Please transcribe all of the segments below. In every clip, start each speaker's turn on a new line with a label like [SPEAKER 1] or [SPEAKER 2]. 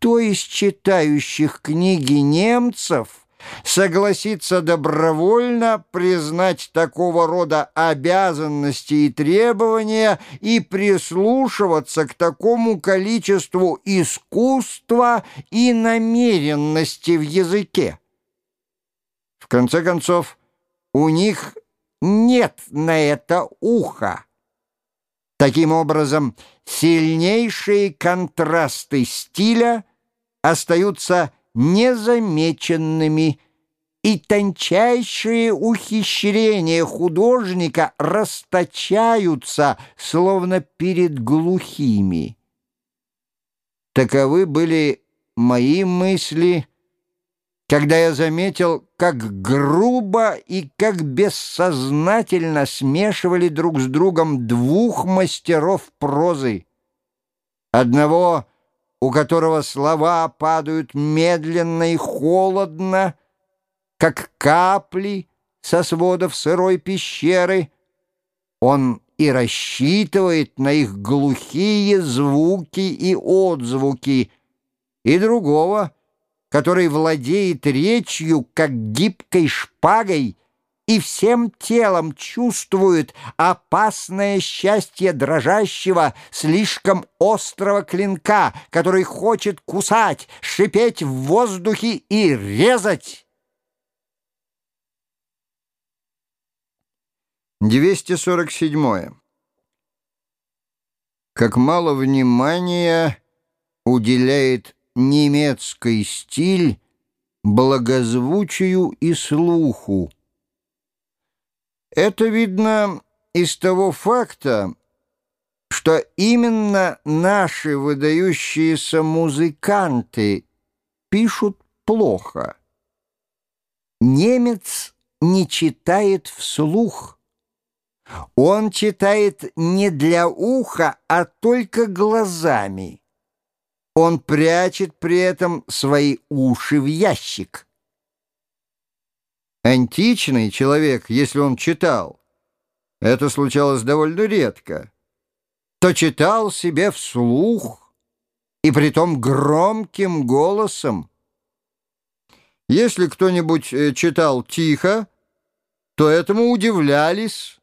[SPEAKER 1] кто из читающих книги немцев согласится добровольно признать такого рода обязанности и требования и прислушиваться к такому количеству искусства и намеренности в языке. В конце концов, у них нет на это уха. Таким образом, сильнейшие контрасты стиля остаются незамеченными, и тончайшие ухищрения художника расточаются, словно перед глухими. Таковы были мои мысли, когда я заметил, как грубо и как бессознательно смешивали друг с другом двух мастеров прозы. Одного — у которого слова падают медленно и холодно, как капли со сводов сырой пещеры. Он и рассчитывает на их глухие звуки и отзвуки, и другого, который владеет речью, как гибкой шпагой, и всем телом чувствует опасное счастье дрожащего, слишком острого клинка, который хочет кусать, шипеть в воздухе и резать. 247. Как мало внимания уделяет немецкий стиль благозвучию и слуху, это видно из того факта, что именно наши выдающиеся музыканты пишут плохо. Немец не читает вслух. Он читает не для уха, а только глазами. Он прячет при этом свои уши в ящик. Античный человек, если он читал, это случалось довольно редко, то читал себе вслух и притом громким голосом. Если кто-нибудь э, читал тихо, то этому удивлялись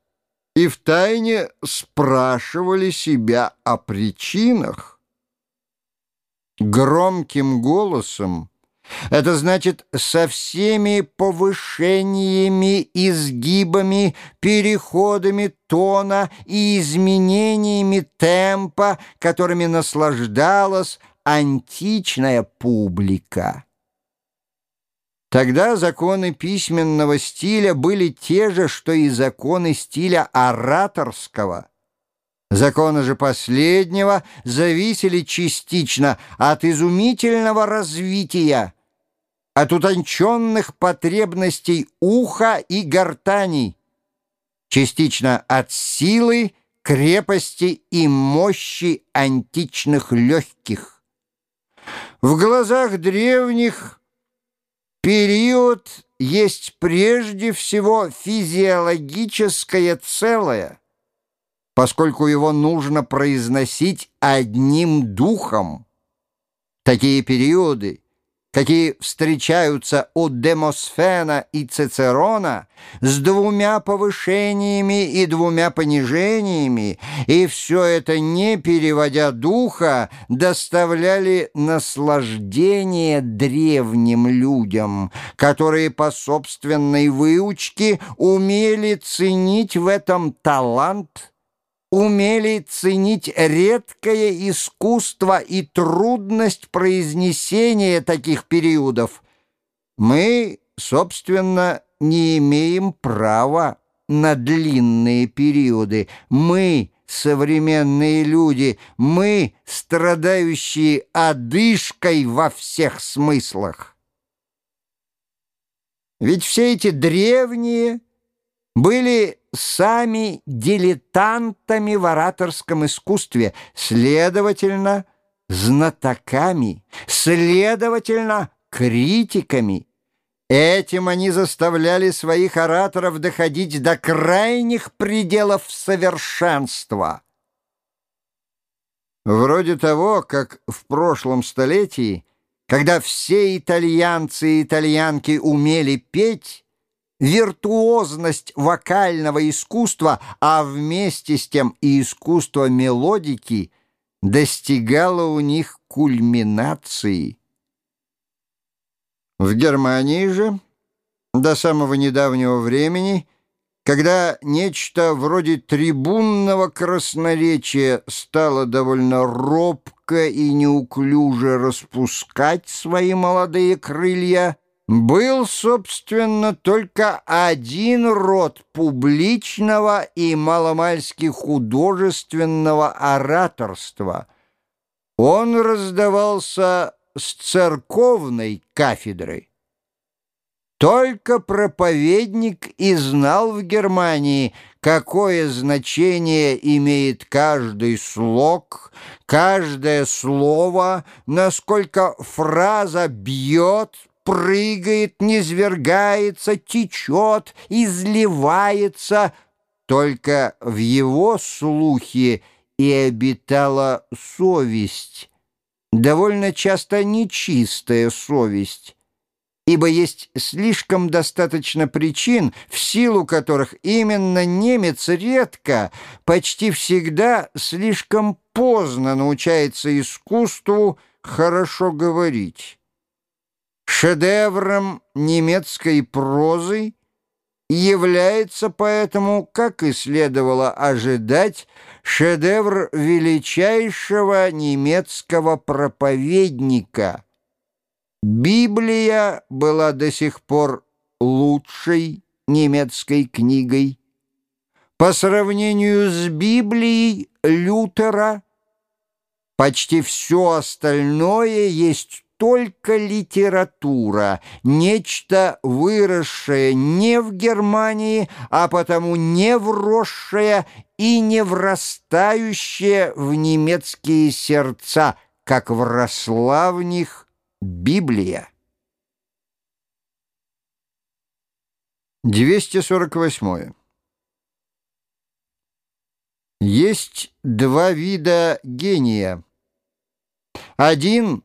[SPEAKER 1] и втайне спрашивали себя о причинах. Громким голосом это значит со всеми повышениями, изгибами, переходами тона и изменениями темпа, которыми наслаждалась античная публика. Тогда законы письменного стиля были те же, что и законы стиля ораторского. Законы же последнего зависели частично от изумительного развития от утонченных потребностей уха и гортани, частично от силы, крепости и мощи античных легких. В глазах древних период есть прежде всего физиологическое целое, поскольку его нужно произносить одним духом. Такие периоды — какие встречаются у Демосфена и Цицерона, с двумя повышениями и двумя понижениями, и все это, не переводя духа, доставляли наслаждение древним людям, которые по собственной выучке умели ценить в этом талант умели ценить редкое искусство и трудность произнесения таких периодов. Мы, собственно, не имеем права на длинные периоды. Мы, современные люди, мы, страдающие одышкой во всех смыслах. Ведь все эти древние были сами дилетантами в ораторском искусстве, следовательно, знатоками, следовательно, критиками. Этим они заставляли своих ораторов доходить до крайних пределов совершенства. Вроде того, как в прошлом столетии, когда все итальянцы и итальянки умели петь, виртуозность вокального искусства, а вместе с тем и искусство мелодики достигала у них кульминации. В Германии же до самого недавнего времени – когда нечто вроде трибунного красноречия стало довольно робко и неуклюже распускать свои молодые крылья, был, собственно, только один род публичного и маломальски художественного ораторства. Он раздавался с церковной кафедры. Только проповедник и знал в Германии, какое значение имеет каждый слог, каждое слово, насколько фраза бьет, прыгает, низвергается, течет, изливается. Только в его слухе и обитала совесть, довольно часто нечистая совесть ибо есть слишком достаточно причин, в силу которых именно немец редко, почти всегда слишком поздно научается искусству хорошо говорить. Шедевром немецкой прозы является поэтому, как и следовало ожидать, шедевр величайшего немецкого проповедника – Библия была до сих пор лучшей немецкой книгой. По сравнению с Библией Лютера почти все остальное есть только литература, нечто выросшее не в Германии, а потому не вросшее и не врастающее в немецкие сердца, как вросла в них Библия. 248. Есть два вида гения. Один,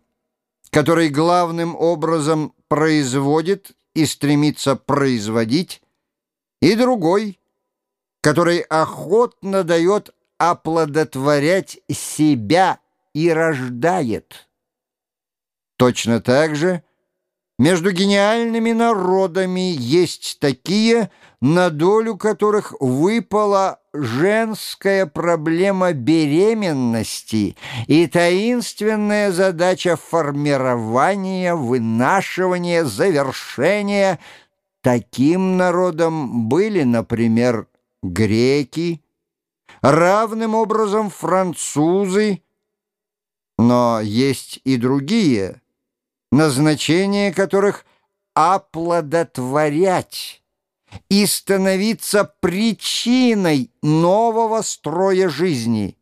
[SPEAKER 1] который главным образом производит и стремится производить, и другой, который охотно дает оплодотворять себя и рождает. Точно так же между гениальными народами есть такие, на долю которых выпала женская проблема беременности и таинственная задача формирования, вынашивания, завершения. Таким народом были, например, греки, равным образом французы, но есть и другие – назначение которых оплодотворять и становиться причиной нового строя жизни,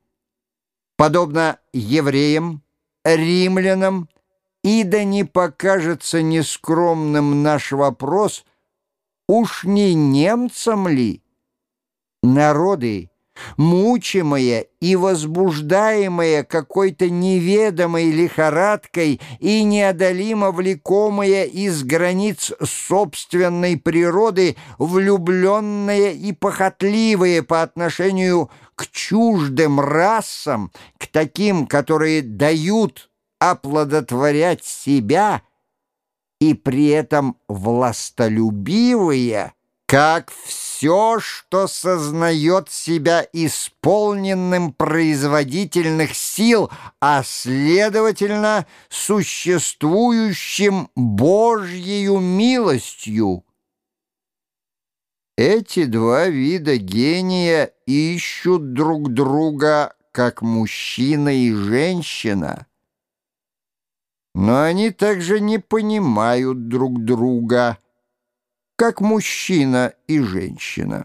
[SPEAKER 1] подобно евреям, римлянам, и да не покажется нескромным наш вопрос, уж не немцам ли? Народы, мучимая и возбуждаемая какой-то неведомой лихорадкой и неодолимо влекомая из границ собственной природы, влюбленная и похотливая по отношению к чуждым расам, к таким, которые дают оплодотворять себя, и при этом властолюбивые, как все, что сознает себя исполненным производительных сил, а, следовательно, существующим Божьею милостью. Эти два вида гения ищут друг друга, как мужчина и женщина. Но они также не понимают друг друга – как мужчина и женщина.